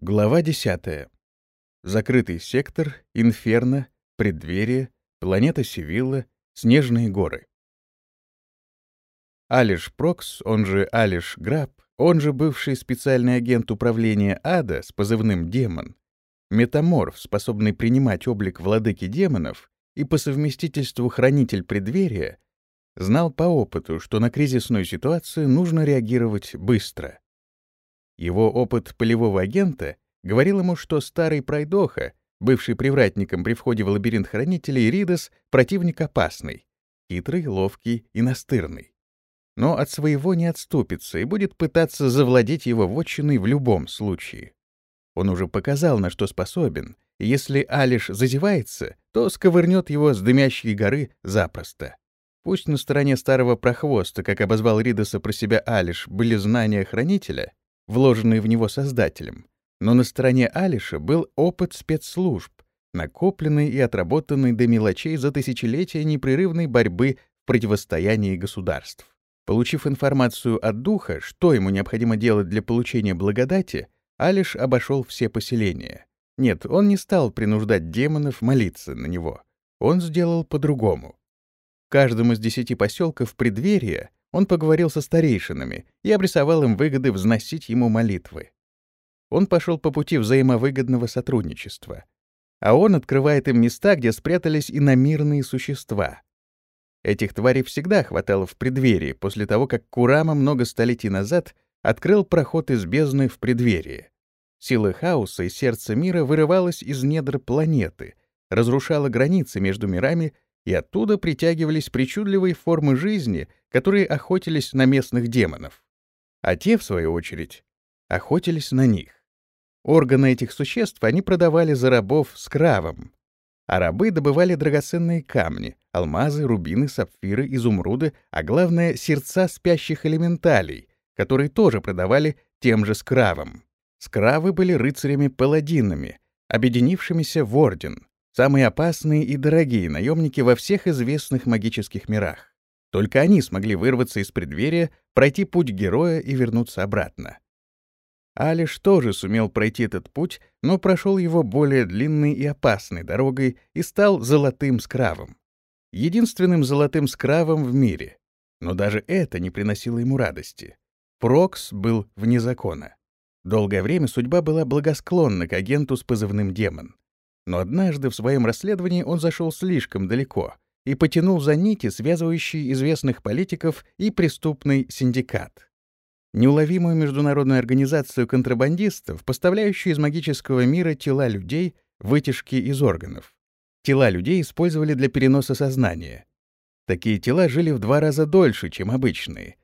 Глава 10. Закрытый сектор, инферно, преддверие, планета Севилла, снежные горы. Алиш Прокс, он же Алиш Граб, он же бывший специальный агент управления Ада с позывным «Демон», метаморф, способный принимать облик владыки демонов и по совместительству хранитель преддверия, знал по опыту, что на кризисную ситуацию нужно реагировать быстро. Его опыт полевого агента говорил ему, что старый пройдоха, бывший привратником при входе в лабиринт хранителей Ридос, противник опасный, хитрый, ловкий и настырный. Но от своего не отступится и будет пытаться завладеть его вотчиной в любом случае. Он уже показал, на что способен, и если Алиш зазевается, то сковырнет его с дымящей горы запросто. Пусть на стороне старого прохвоста, как обозвал Ридоса про себя Алиш, были знания хранителя, вложенный в него создателем, но на стороне Алиша был опыт спецслужб, накопленный и отработанный до мелочей за тысячелетия непрерывной борьбы в противостоянии государств. Получив информацию от духа, что ему необходимо делать для получения благодати, Алиш обошел все поселения. Нет, он не стал принуждать демонов молиться на него. Он сделал по-другому. В каждом из десяти поселков преддверия он поговорил со старейшинами и обрисовал им выгоды взносить ему молитвы. Он пошел по пути взаимовыгодного сотрудничества. А он открывает им места, где спрятались иномирные существа. Этих тварей всегда хватало в преддверии, после того, как Курама много столетий назад открыл проход из бездны в преддверие. Сила хаоса и сердце мира вырывалась из недр планеты, разрушала границы между мирами и оттуда притягивались причудливые формы жизни, которые охотились на местных демонов. А те, в свою очередь, охотились на них. Органы этих существ они продавали за рабов с кравом, а рабы добывали драгоценные камни, алмазы, рубины, сапфиры, изумруды, а главное — сердца спящих элементалей, которые тоже продавали тем же скравом. Скравы были рыцарями-паладинами, объединившимися в орден, Самые опасные и дорогие наемники во всех известных магических мирах. Только они смогли вырваться из преддверия, пройти путь героя и вернуться обратно. Алиш тоже сумел пройти этот путь, но прошел его более длинной и опасной дорогой и стал золотым скравом. Единственным золотым скравом в мире. Но даже это не приносило ему радости. Прокс был вне закона. Долгое время судьба была благосклонна к агенту с позывным «Демон». Но однажды в своем расследовании он зашел слишком далеко и потянул за нити, связывающие известных политиков и преступный синдикат. Неуловимую международную организацию контрабандистов, поставляющую из магического мира тела людей, вытяжки из органов. Тела людей использовали для переноса сознания. Такие тела жили в два раза дольше, чем обычные.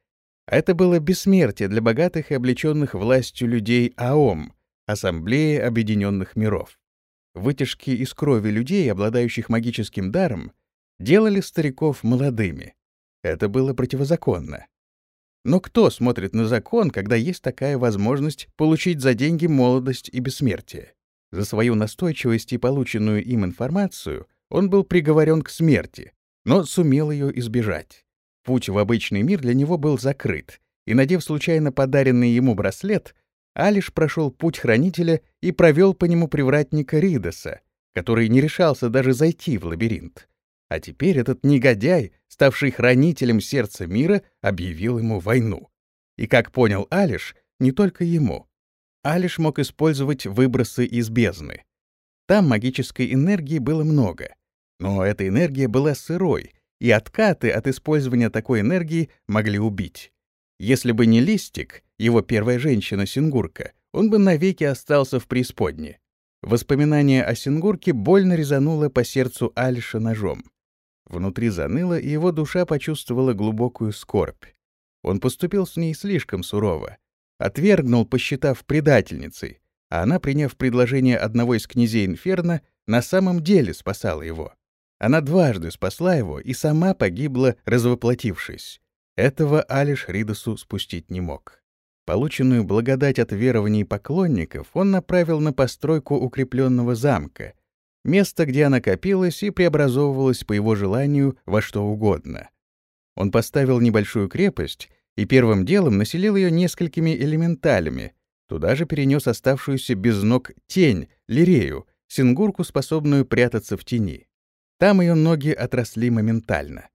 Это было бессмертие для богатых и облеченных властью людей АОМ, Ассамблеи Объединенных Миров. Вытяжки из крови людей, обладающих магическим даром, делали стариков молодыми. Это было противозаконно. Но кто смотрит на закон, когда есть такая возможность получить за деньги молодость и бессмертие? За свою настойчивость и полученную им информацию он был приговорен к смерти, но сумел ее избежать. Путь в обычный мир для него был закрыт, и, надев случайно подаренный ему браслет, Алиш прошел путь хранителя и провел по нему привратника Ридоса, который не решался даже зайти в лабиринт. А теперь этот негодяй, ставший хранителем сердца мира, объявил ему войну. И, как понял Алиш, не только ему. Алиш мог использовать выбросы из бездны. Там магической энергии было много, но эта энергия была сырой, и откаты от использования такой энергии могли убить. Если бы не Листик, его первая женщина Сингурка, он бы навеки остался в преисподне. Воспоминание о Сингурке больно резануло по сердцу Альша ножом. Внутри заныло, и его душа почувствовала глубокую скорбь. Он поступил с ней слишком сурово. Отвергнул, посчитав предательницей, а она, приняв предложение одного из князей Инферно, на самом деле спасала его. Она дважды спасла его и сама погибла, развоплотившись. Этого Алиш Ридосу спустить не мог. Полученную благодать от верований поклонников он направил на постройку укрепленного замка, место, где она копилась и преобразовывалась по его желанию во что угодно. Он поставил небольшую крепость и первым делом населил ее несколькими элементалями, Туда же перенес оставшуюся без ног тень, Лирею, сингурку, способную прятаться в тени. Там ее ноги отросли моментально.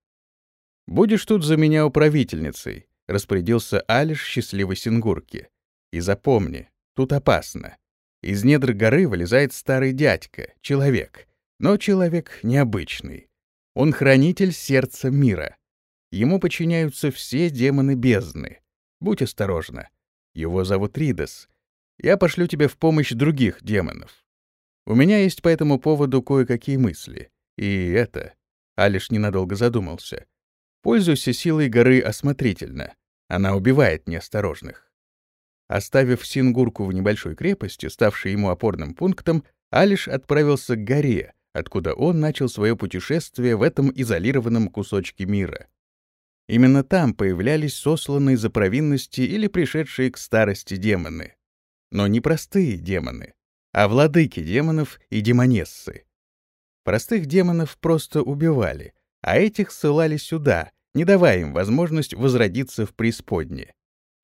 «Будешь тут за меня управительницей», — распорядился Алиш счастливой сингурки. «И запомни, тут опасно. Из недр горы вылезает старый дядька, человек. Но человек необычный. Он хранитель сердца мира. Ему подчиняются все демоны бездны. Будь осторожна. Его зовут Ридас. Я пошлю тебе в помощь других демонов. У меня есть по этому поводу кое-какие мысли. И это... Алиш ненадолго задумался. Пользуйся силой горы осмотрительно. Она убивает неосторожных. Оставив Сингурку в небольшой крепости, ставшей ему опорным пунктом, Алиш отправился к горе, откуда он начал свое путешествие в этом изолированном кусочке мира. Именно там появлялись сосланные за провинности или пришедшие к старости демоны. Но не простые демоны, а владыки демонов и демонессы. Простых демонов просто убивали, а этих ссылали сюда, не давая им возможность возродиться в преисподне.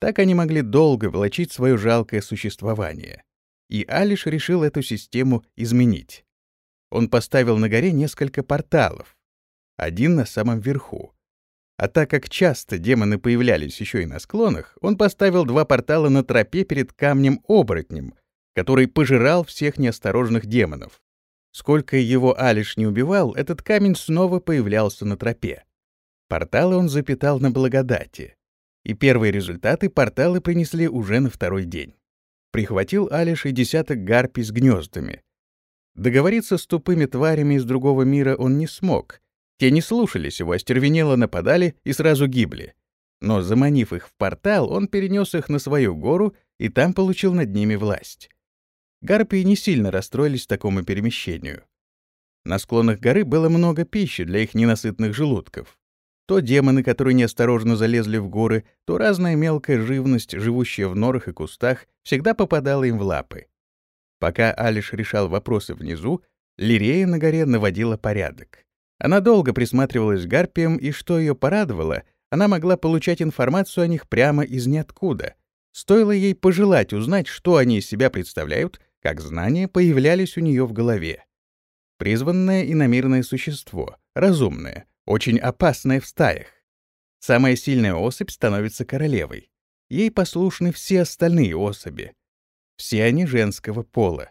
Так они могли долго волочить свое жалкое существование. И Алиш решил эту систему изменить. Он поставил на горе несколько порталов. Один на самом верху, а так как часто демоны появлялись еще и на склонах, он поставил два портала на тропе перед камнем-оборотнем, который пожирал всех неосторожных демонов. Сколько его Алиш не убивал, этот камень снова появлялся на тропе. Порталы он запитал на благодати. И первые результаты порталы принесли уже на второй день. Прихватил Алиш и десяток гарпий с гнездами. Договориться с тупыми тварями из другого мира он не смог — те не слушались его, остервенело нападали и сразу гибли. Но, заманив их в портал, он перенес их на свою гору и там получил над ними власть. Гарпии не сильно расстроились такому перемещению. На склонах горы было много пищи для их ненасытных желудков. То демоны, которые неосторожно залезли в горы, то разная мелкая живность, живущая в норах и кустах, всегда попадала им в лапы. Пока Алиш решал вопросы внизу, Лирея на горе наводила порядок. Она долго присматривалась к гарпиям, и что ее порадовало, она могла получать информацию о них прямо из ниоткуда. Стоило ей пожелать узнать, что они из себя представляют, как знания появлялись у нее в голове. Призванное и намеренное существо, разумное, очень опасное в стаях. Самая сильная особь становится королевой. Ей послушны все остальные особи. Все они женского пола.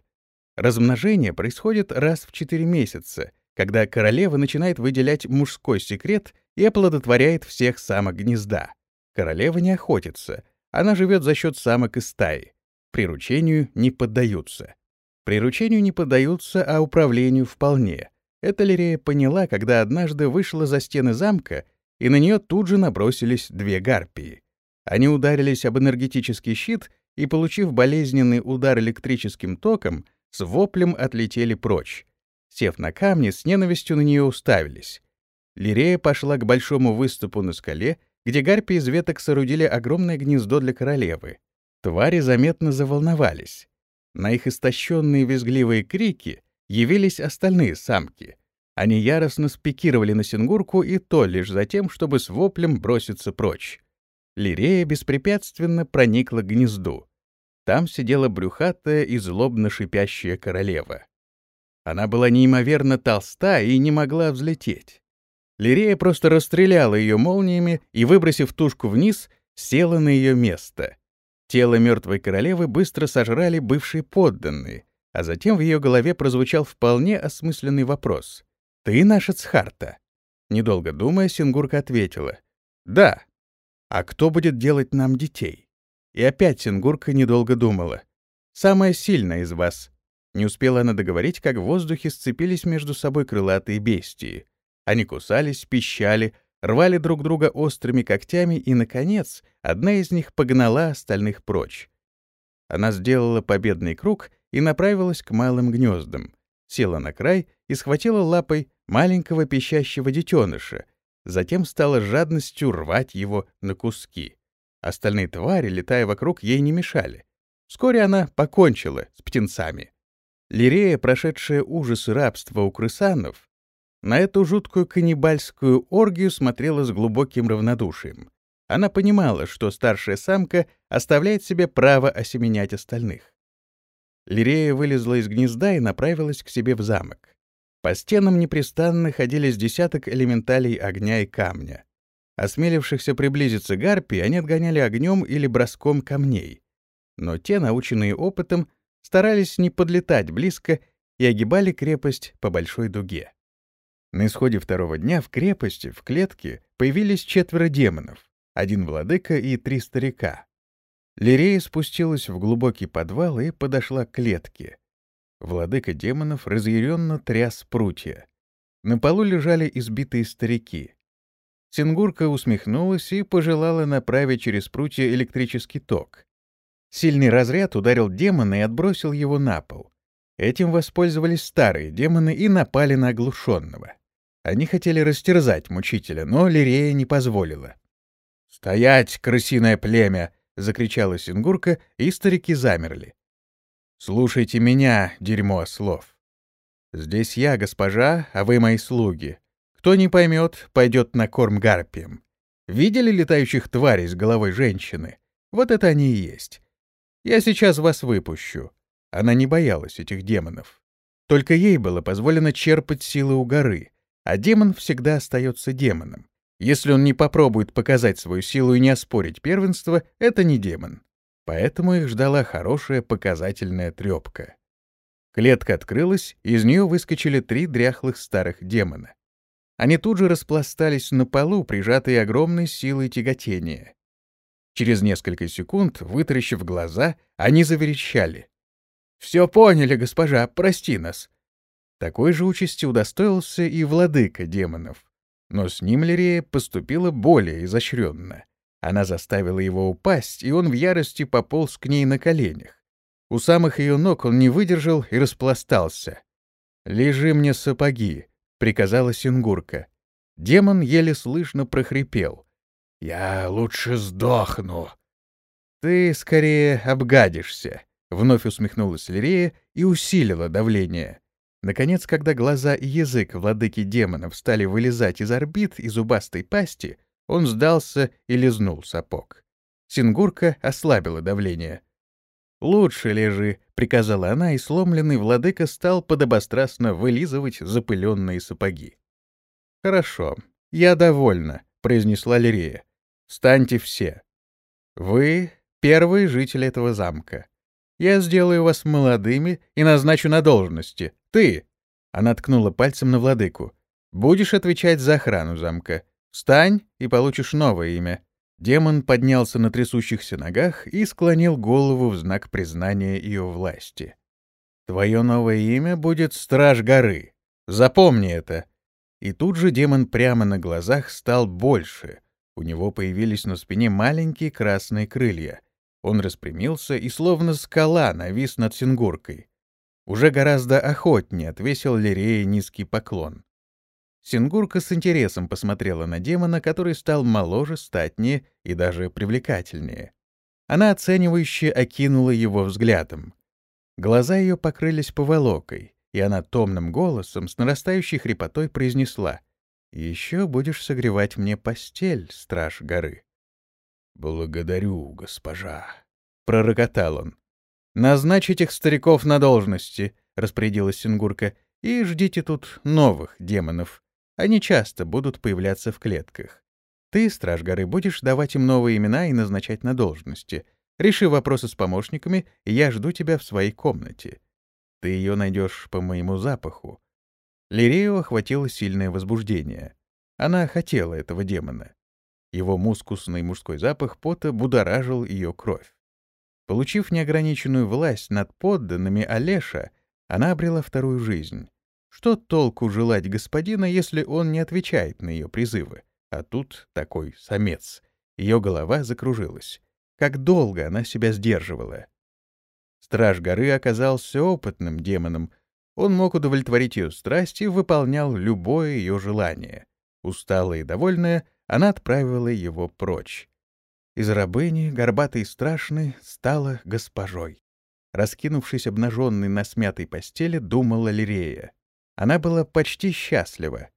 Размножение происходит раз в 4 месяца — когда королева начинает выделять мужской секрет и оплодотворяет всех самок гнезда. Королева не охотится, она живет за счет самок из стаи. Приручению не поддаются. Приручению не поддаются, а управлению вполне. Это Лирея поняла, когда однажды вышла за стены замка, и на нее тут же набросились две гарпии. Они ударились об энергетический щит и, получив болезненный удар электрическим током, с воплем отлетели прочь, Сев на камни, с ненавистью на нее уставились. Лирея пошла к большому выступу на скале, где гарпии из веток соорудили огромное гнездо для королевы. Твари заметно заволновались. На их истощенные визгливые крики явились остальные самки. Они яростно спикировали на сингурку и то лишь за тем, чтобы с воплем броситься прочь. Лирея беспрепятственно проникла к гнезду. Там сидела брюхатая и злобно шипящая королева. Она была неимоверно толста и не могла взлететь. Лирея просто расстреляла ее молниями и, выбросив тушку вниз, села на ее место. Тело мертвой королевы быстро сожрали бывшие подданные, а затем в ее голове прозвучал вполне осмысленный вопрос. «Ты наша Цхарта?» Недолго думая, Сингурка ответила. «Да. А кто будет делать нам детей?» И опять Сингурка недолго думала. «Самая сильная из вас. Не успела она договорить, как в воздухе сцепились между собой крылатые бестии. Они кусались, пищали, рвали друг друга острыми когтями, и, наконец, одна из них погнала остальных прочь. Она сделала победный круг и направилась к малым гнездам, села на край и схватила лапой маленького пищащего детеныша, затем стала жадностью рвать его на куски. Остальные твари, летая вокруг, ей не мешали. Вскоре она покончила с птенцами. Лирея, прошедшая ужасы рабства у крысанов, на эту жуткую каннибальскую оргию смотрела с глубоким равнодушием. Она понимала, что старшая самка оставляет себе право осеменять остальных. Лирея вылезла из гнезда и направилась к себе в замок. По стенам непрестанно ходили с десяток элементалей огня и камня. Осмелившихся приблизиться гарпий они отгоняли огнем или броском камней. Но те, наученные опытом, старались не подлетать близко и огибали крепость по большой дуге. На исходе второго дня в крепости, в клетке, появились четверо демонов, один владыка и три старика. Лирея спустилась в глубокий подвал и подошла к клетке. Владыка демонов разъяренно тряс прутья. На полу лежали избитые старики. Сингурка усмехнулась и пожелала направить через прутья электрический ток. Сильный разряд ударил демона и отбросил его на пол. Этим воспользовались старые демоны и напали на оглушенного. Они хотели растерзать мучителя, но Лирея не позволила. «Стоять, крысиное племя!» — закричала Сингурка, и старики замерли. «Слушайте меня, дерьмо слов. Здесь я, госпожа, а вы мои слуги. Кто не поймет, пойдет на корм гарпиям. Видели летающих тварей с головой женщины? Вот это они и есть. Я сейчас вас выпущу». Она не боялась этих демонов. Только ей было позволено черпать силы у горы, а демон всегда остается демоном. Если он не попробует показать свою силу и не оспорить первенство, это не демон. Поэтому их ждала хорошая показательная трёпка. Клетка открылась, и из нее выскочили три дряхлых старых демона. Они тут же распластались на полу, прижатые огромной силой тяготения. Через несколько секунд, вытаращив глаза, они заверещали. «Все поняли, госпожа, прости нас». Такой же участи удостоился и владыка демонов. Но с ним Лирея поступила более изощренно. Она заставила его упасть, и он в ярости пополз к ней на коленях. У самых ее ног он не выдержал и распластался. «Лежи мне сапоги», — приказала Сингурка. Демон еле слышно прохрипел. «Я лучше сдохну». «Ты скорее обгадишься», — вновь усмехнулась Лирея и усилила давление. Наконец, когда глаза и язык владыки демонов стали вылезать из орбит и зубастой пасти, он сдался и лизнул сапог. Сингурка ослабила давление. «Лучше лежи», — приказала она, и сломленный владыка стал подобострастно вылизывать запыленные сапоги. «Хорошо, я довольна», — произнесла Лирея. «Встаньте все. Вы — первые жители этого замка. Я сделаю вас молодыми и назначу на должности. Ты!» Она ткнула пальцем на владыку. «Будешь отвечать за охрану замка. Встань и получишь новое имя». Демон поднялся на трясущихся ногах и склонил голову в знак признания ее власти. «Твое новое имя будет Страж горы. Запомни это». И тут же демон прямо на глазах стал больше. У него появились на спине маленькие красные крылья. Он распрямился и словно скала навис над Сингуркой. Уже гораздо охотнее отвесил Лирея низкий поклон. Сингурка с интересом посмотрела на демона, который стал моложе, статнее и даже привлекательнее. Она оценивающе окинула его взглядом. Глаза ее покрылись поволокой, и она томным голосом с нарастающей хрипотой произнесла «Еще будешь согревать мне постель, страж горы». «Благодарю, госпожа», — пророкотал он. «Назначить их стариков на должности», — распорядилась Сингурка, — «и ждите тут новых демонов. Они часто будут появляться в клетках. Ты, Страж горы, будешь давать им новые имена и назначать на должности. Реши вопросы с помощниками, и я жду тебя в своей комнате. Ты ее найдешь по моему запаху». Лирею охватило сильное возбуждение. Она хотела этого демона. Его мускусный мужской запах пота будоражил ее кровь. Получив неограниченную власть над подданными Олеша, она обрела вторую жизнь. Что толку желать господина, если он не отвечает на ее призывы? А тут такой самец. Ее голова закружилась. Как долго она себя сдерживала. Страж горы оказался опытным демоном. Он мог удовлетворить ее страсть и выполнял любое ее желание. Усталая и довольная, она отправила его прочь. Из рабыни, горбатой и страшной, стала госпожой. Раскинувшись обнаженной на смятой постели, думала Лирея. Она была почти счастлива.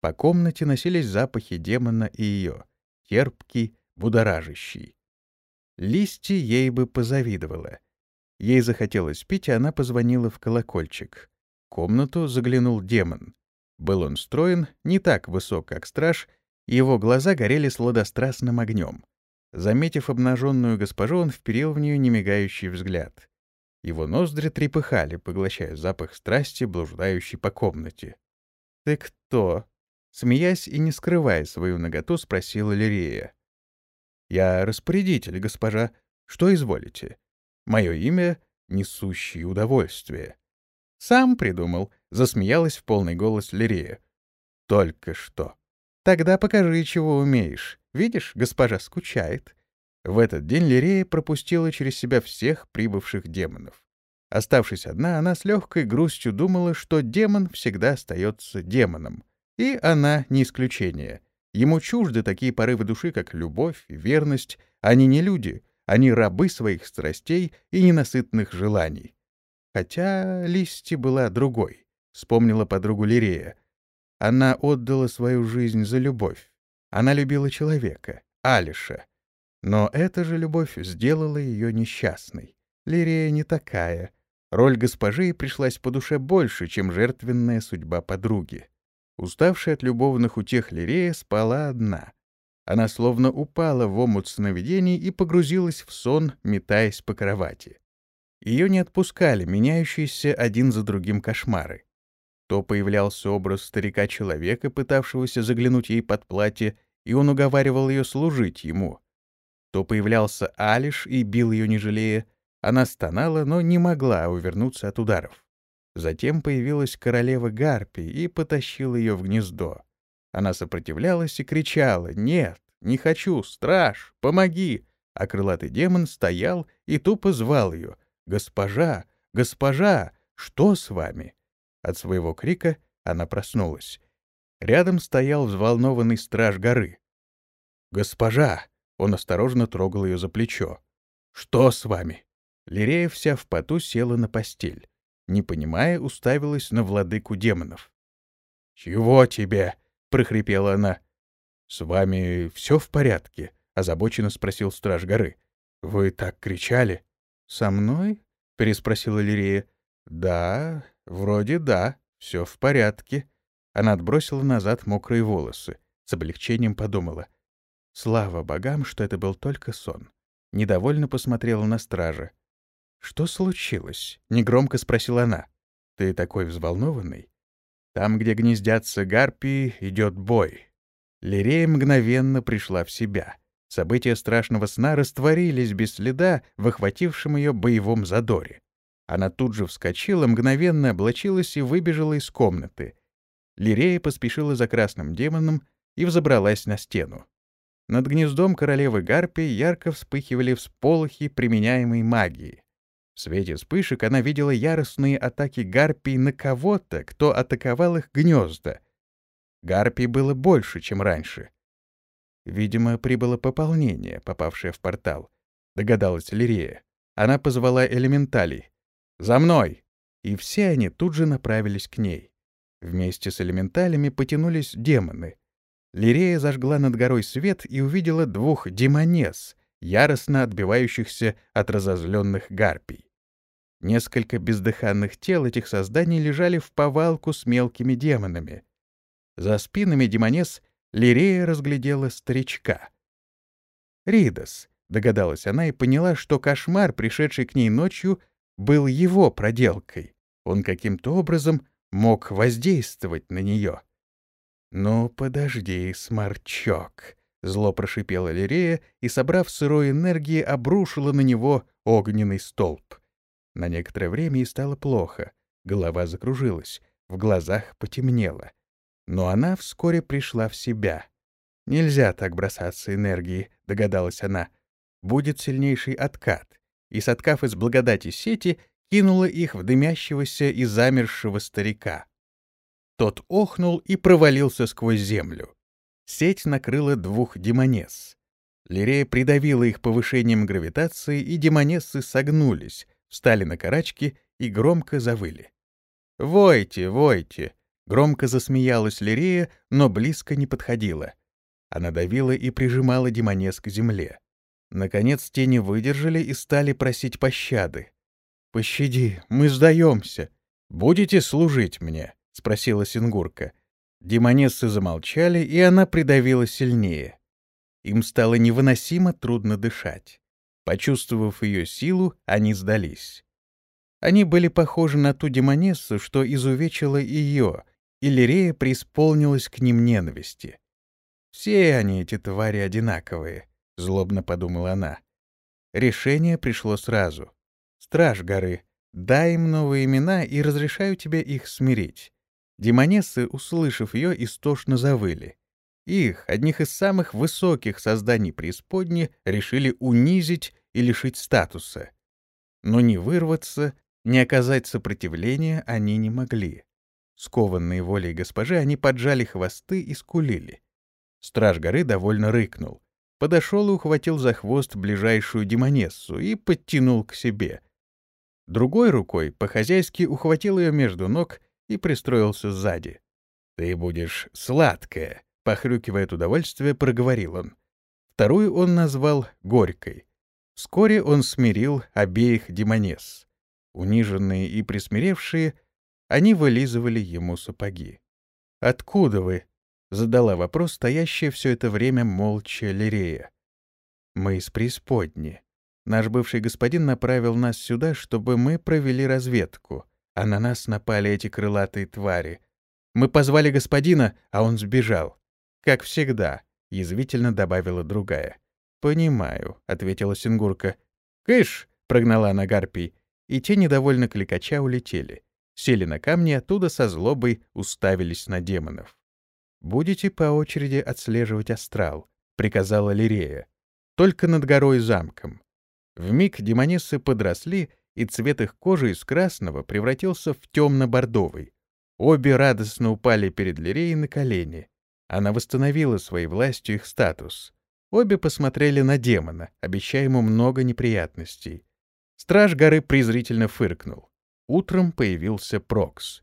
По комнате носились запахи демона и ее. Терпкий, будоражащий. Листи ей бы позавидовала. Ей захотелось пить, и она позвонила в колокольчик. В комнату заглянул демон. Был он строен, не так высок, как страж, его глаза горели сладострастным огнем. Заметив обнаженную госпожу, он вперил в нее немигающий взгляд. Его ноздри трепыхали, поглощая запах страсти, блуждающий по комнате. «Ты кто?» Смеясь и не скрывая свою наготу, спросила Лирея. «Я распорядитель, госпожа. Что изволите? Мое имя — несущий удовольствие». «Сам придумал», — засмеялась в полный голос Лирея. «Только что. Тогда покажи, чего умеешь. Видишь, госпожа скучает». В этот день Лирея пропустила через себя всех прибывших демонов. Оставшись одна, она с легкой грустью думала, что демон всегда остается демоном. И она не исключение. Ему чужды такие порывы души, как любовь и верность. Они не люди, они рабы своих страстей и ненасытных желаний. Хотя Листи была другой, вспомнила подругу Лирея. Она отдала свою жизнь за любовь. Она любила человека, Алиша. Но эта же любовь сделала ее несчастной. Лирея не такая. Роль госпожи пришлась по душе больше, чем жертвенная судьба подруги. Уставшая от любовных утех Лирея спала одна. Она словно упала в омут сновидений и погрузилась в сон, метаясь по кровати. Ее не отпускали меняющиеся один за другим кошмары. То появлялся образ старика-человека, пытавшегося заглянуть ей под платье, и он уговаривал ее служить ему. То появлялся Алиш и бил ее не жалея. Она стонала, но не могла увернуться от ударов. Затем появилась королева Гарпий и потащила ее в гнездо. Она сопротивлялась и кричала «Нет, не хочу, страж, помоги!» А крылатый демон стоял и тупо звал ее «Госпожа, госпожа, что с вами?» От своего крика она проснулась. Рядом стоял взволнованный страж горы. «Госпожа!» — он осторожно трогал ее за плечо. «Что с вами?» Лирея вся в поту села на постель. Не понимая, уставилась на владыку демонов. «Чего тебе?» — прохрипела она. «С вами все в порядке?» — озабоченно спросил страж горы. «Вы так кричали?» «Со мной?» — переспросила Лирея. «Да, вроде да, все в порядке». Она отбросила назад мокрые волосы. С облегчением подумала. Слава богам, что это был только сон. Недовольно посмотрела на стража. «Что случилось?» — негромко спросила она. «Ты такой взволнованный?» Там, где гнездятся гарпии, идет бой. Лирея мгновенно пришла в себя. События страшного сна растворились без следа в охватившем ее боевом задоре. Она тут же вскочила, мгновенно облачилась и выбежала из комнаты. Лирея поспешила за красным демоном и взобралась на стену. Над гнездом королевы Гарпии ярко вспыхивали всполохи применяемой магии. В свете вспышек она видела яростные атаки гарпий на кого-то, кто атаковал их гнезда. Гарпий было больше, чем раньше. Видимо, прибыло пополнение, попавшее в портал, догадалась Лирея. Она позвала элементалей. «За мной!» И все они тут же направились к ней. Вместе с элементалями потянулись демоны. Лирея зажгла над горой свет и увидела двух демонес, яростно отбивающихся от разозленных гарпий. Несколько бездыханных тел этих созданий лежали в повалку с мелкими демонами. За спинами демонес Лирея разглядела старичка. «Ридос», — догадалась она и поняла, что кошмар, пришедший к ней ночью, был его проделкой. Он каким-то образом мог воздействовать на нее. «Ну, подожди, сморчок», — зло прошипела Лирея и, собрав сырой энергии, обрушила на него огненный столб. На некоторое время ей стало плохо, голова закружилась, в глазах потемнело. Но она вскоре пришла в себя. «Нельзя так бросаться энергией», — догадалась она. «Будет сильнейший откат». И, соткав из благодати сети, кинула их в дымящегося и замерзшего старика. Тот охнул и провалился сквозь землю. Сеть накрыла двух демонес. Лирея придавила их повышением гравитации, и демонессы согнулись, встали на карачки и громко завыли. «Войте, войте!» — громко засмеялась Лирея, но близко не подходила. Она давила и прижимала демонес к земле. Наконец те не выдержали и стали просить пощады. «Пощади, мы сдаемся. Будете служить мне?» — спросила Сингурка. Демонессы замолчали, и она придавила сильнее. Им стало невыносимо трудно дышать. Почувствовав ее силу, они сдались. Они были похожи на ту демонессу, что изувечила ее, и Лирея преисполнилась к ним ненависти. «Все они, эти твари, одинаковые», — злобно подумала она. Решение пришло сразу. «Страж горы, дай им новые имена и разрешаю тебе их смирить». Демонессы, услышав ее, истошно завыли. Их, одних из самых высоких созданий преисподни, решили унизить и лишить статуса. Но не вырваться, не оказать сопротивления они не могли. Скованные волей госпожи, они поджали хвосты и скулили. Страж горы довольно рыкнул. Подошел и ухватил за хвост ближайшую демонессу и подтянул к себе. Другой рукой по-хозяйски ухватил ее между ног и пристроился сзади. «Ты будешь сладкая», Похрюкивая от удовольствия, проговорил он. Вторую он назвал «горькой». Вскоре он смирил обеих демонесс. Униженные и присмиревшие, они вылизывали ему сапоги. «Откуда вы?» — задала вопрос стоящая все это время молча Лирея. «Мы из преисподни. Наш бывший господин направил нас сюда, чтобы мы провели разведку, а на нас напали эти крылатые твари. Мы позвали господина, а он сбежал. «Как всегда», — язвительно добавила другая. «Понимаю», — ответила Сингурка. «Кыш!» — прогнала она гарпий, и те недовольно кликача улетели. Сели на камни, оттуда со злобой уставились на демонов. «Будете по очереди отслеживать астрал», — приказала Лирея. «Только над горой замком». Вмиг демонессы подросли, и цвет их кожи из красного превратился в темно-бордовый. Обе радостно упали перед Лиреей на колени. Она восстановила своей властью их статус. Обе посмотрели на демона, обещая ему много неприятностей. Страж горы презрительно фыркнул. Утром появился Прокс.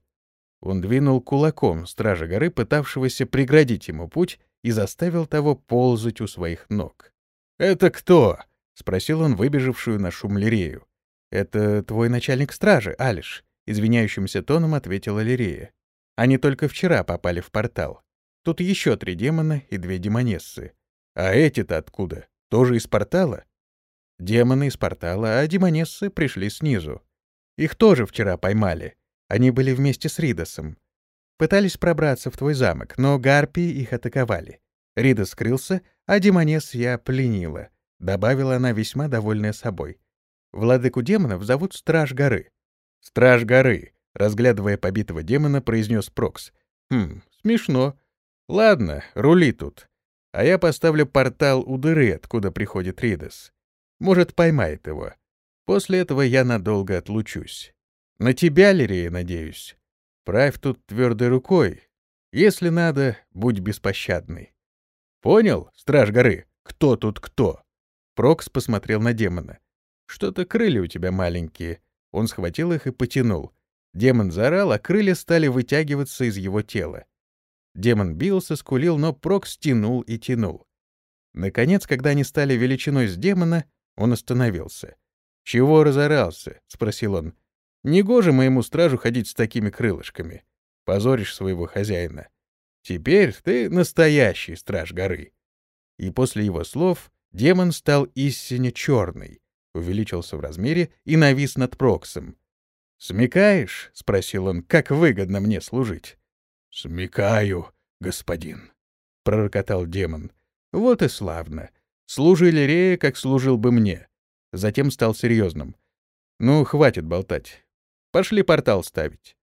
Он двинул кулаком стража горы, пытавшегося преградить ему путь, и заставил того ползать у своих ног. «Это кто?» — спросил он выбежавшую на шум Лирею. «Это твой начальник стражи, Алиш», — извиняющимся тоном ответила Лирея. «Они только вчера попали в портал. Тут еще три демона и две демонессы. А эти-то откуда? Тоже из портала? Демоны из портала, а демонессы пришли снизу. Их тоже вчера поймали. Они были вместе с Ридосом. Пытались пробраться в твой замок, но гарпии их атаковали. Ридос скрылся, а демонесс я пленила. Добавила она, весьма довольная собой. Владыку демонов зовут Страж горы. Страж горы, разглядывая побитого демона, произнес Прокс. Хм, смешно. Ладно, рули тут. А я поставлю портал у дыры, откуда приходит Ридос. Может, поймает его. После этого я надолго отлучусь. На тебя, Лирея, надеюсь. Правь тут твердой рукой. Если надо, будь беспощадный. Понял, страж горы, кто тут кто? Прокс посмотрел на демона. Что-то крылья у тебя маленькие. Он схватил их и потянул. Демон заорал, а крылья стали вытягиваться из его тела. Демон бился, скулил, но Прокс тянул и тянул. Наконец, когда они стали величиной с демона, он остановился. «Чего разорался?» — спросил он. «Негоже моему стражу ходить с такими крылышками. Позоришь своего хозяина. Теперь ты настоящий страж горы». И после его слов демон стал истинно черный, увеличился в размере и навис над Проксом. «Смекаешь?» — спросил он. «Как выгодно мне служить?» «Смекаю, господин», — пророкотал демон. «Вот и славно. Служи Лирея, как служил бы мне». Затем стал серьезным. «Ну, хватит болтать. Пошли портал ставить».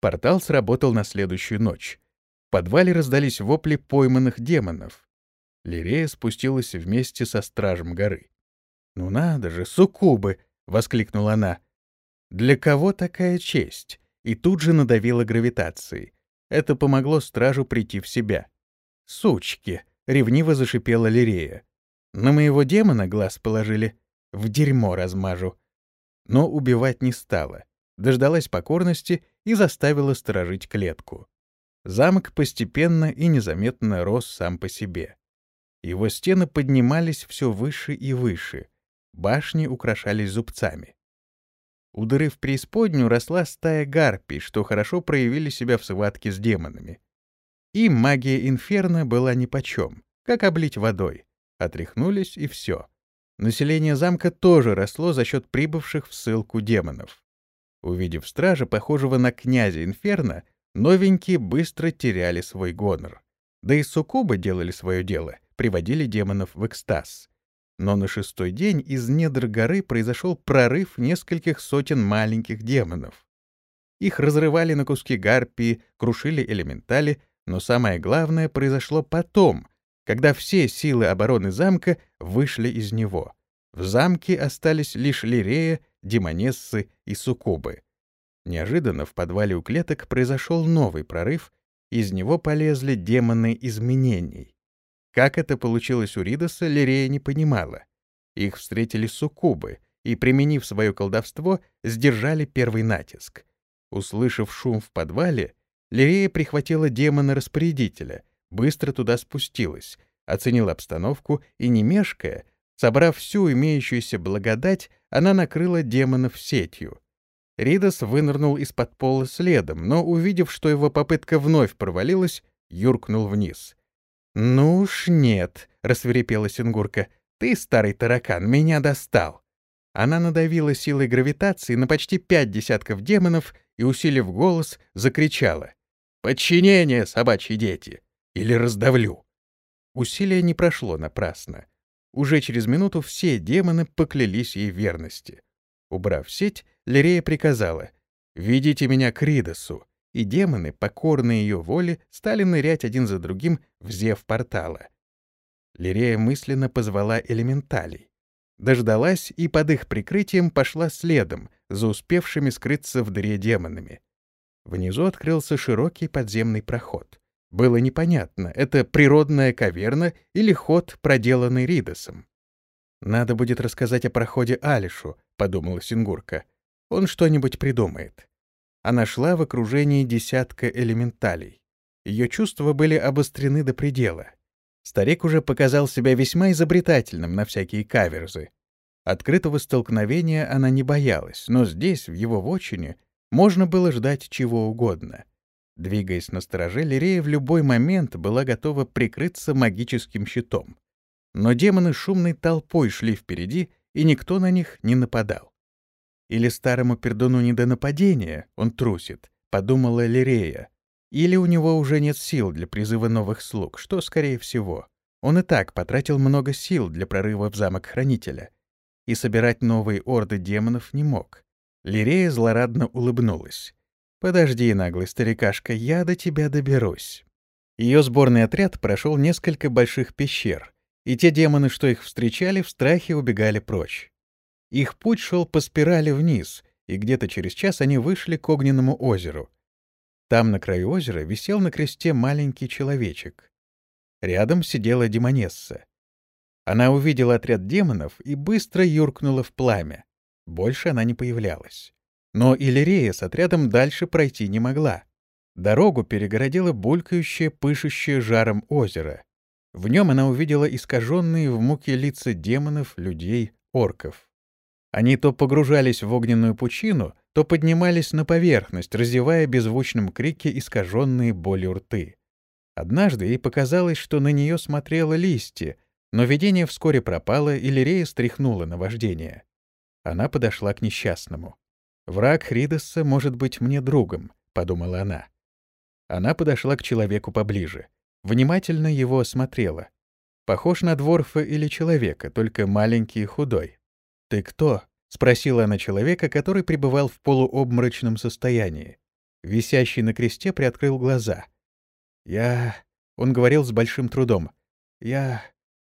Портал сработал на следующую ночь. В подвале раздались вопли пойманных демонов. Лирея спустилась вместе со стражем горы. «Ну надо же, суккубы!» — воскликнула она. «Для кого такая честь?» И тут же надавила гравитацией. Это помогло стражу прийти в себя. «Сучки!» — ревниво зашипела Лирея. «На моего демона глаз положили. В дерьмо размажу». Но убивать не стала. Дождалась покорности и заставила сторожить клетку. Замок постепенно и незаметно рос сам по себе. Его стены поднимались все выше и выше. Башни украшались зубцами. У дыры в преисподнюю росла стая гарпий, что хорошо проявили себя в схватке с демонами. И магия инферно была нипочем, как облить водой. Отряхнулись, и все. Население замка тоже росло за счет прибывших в ссылку демонов. Увидев стража, похожего на князя инферно, новенькие быстро теряли свой гонор. Да и суккубы делали свое дело, приводили демонов в экстаз. Но на шестой день из недр горы произошел прорыв нескольких сотен маленьких демонов. Их разрывали на куски гарпии, крушили элементали, но самое главное произошло потом, когда все силы обороны замка вышли из него. В замке остались лишь Лирея, Демонессы и Суккубы. Неожиданно в подвале у клеток произошел новый прорыв, из него полезли демоны изменений. Как это получилось у Ридоса, Лирея не понимала. Их встретили суккубы и, применив свое колдовство, сдержали первый натиск. Услышав шум в подвале, Лирея прихватила демона-распорядителя, быстро туда спустилась, оценила обстановку и, не мешкая, собрав всю имеющуюся благодать, она накрыла демонов сетью. Ридос вынырнул из-под пола следом, но, увидев, что его попытка вновь провалилась, юркнул вниз. «Ну уж нет», — рассверепела Сингурка, — «ты, старый таракан, меня достал». Она надавила силой гравитации на почти пять десятков демонов и, усилив голос, закричала. «Подчинение, собачьи дети! Или раздавлю!» Усилие не прошло напрасно. Уже через минуту все демоны поклялись ей верности. Убрав сеть, Лирея приказала «Ведите меня к Ридосу», и демоны, покорные ее воле, стали нырять один за другим в зев портала. Лирея мысленно позвала элементалей. Дождалась и под их прикрытием пошла следом, за успевшими скрыться в дыре демонами. Внизу открылся широкий подземный проход. Было непонятно, это природная каверна или ход, проделанный Ридосом. «Надо будет рассказать о проходе Алишу», — подумала Сингурка. «Он что-нибудь придумает». Она шла в окружении десятка элементалей. Ее чувства были обострены до предела. Старик уже показал себя весьма изобретательным на всякие каверзы. Открытого столкновения она не боялась, но здесь, в его вотчине, можно было ждать чего угодно. Двигаясь на стороже, Лирея в любой момент была готова прикрыться магическим щитом. Но демоны шумной толпой шли впереди, и никто на них не нападал. Или старому пердуну не до нападения, он трусит, подумала Лирея. Или у него уже нет сил для призыва новых слуг, что, скорее всего. Он и так потратил много сил для прорыва в замок Хранителя. И собирать новые орды демонов не мог. Лирея злорадно улыбнулась. «Подожди, наглый старикашка, я до тебя доберусь». Ее сборный отряд прошел несколько больших пещер, и те демоны, что их встречали, в страхе убегали прочь. Их путь шел по спирали вниз, и где-то через час они вышли к огненному озеру. Там, на краю озера, висел на кресте маленький человечек. Рядом сидела демонесса. Она увидела отряд демонов и быстро юркнула в пламя. Больше она не появлялась. Но Иллирея с отрядом дальше пройти не могла. Дорогу перегородило булькающее, пышущее жаром озеро. В нем она увидела искаженные в муке лица демонов, людей, орков. Они то погружались в огненную пучину, то поднимались на поверхность, разевая беззвучным крике искаженные болью рты. Однажды ей показалось, что на нее смотрело листья, но видение вскоре пропало, и Лирея стряхнула на вождение. Она подошла к несчастному. «Враг Хридоса может быть мне другом», — подумала она. Она подошла к человеку поближе. Внимательно его осмотрела. Похож на дворфа или человека, только маленький и худой. «Ты кто?» — спросила она человека, который пребывал в полуобморочном состоянии. Висящий на кресте приоткрыл глаза. «Я...» — он говорил с большим трудом. «Я...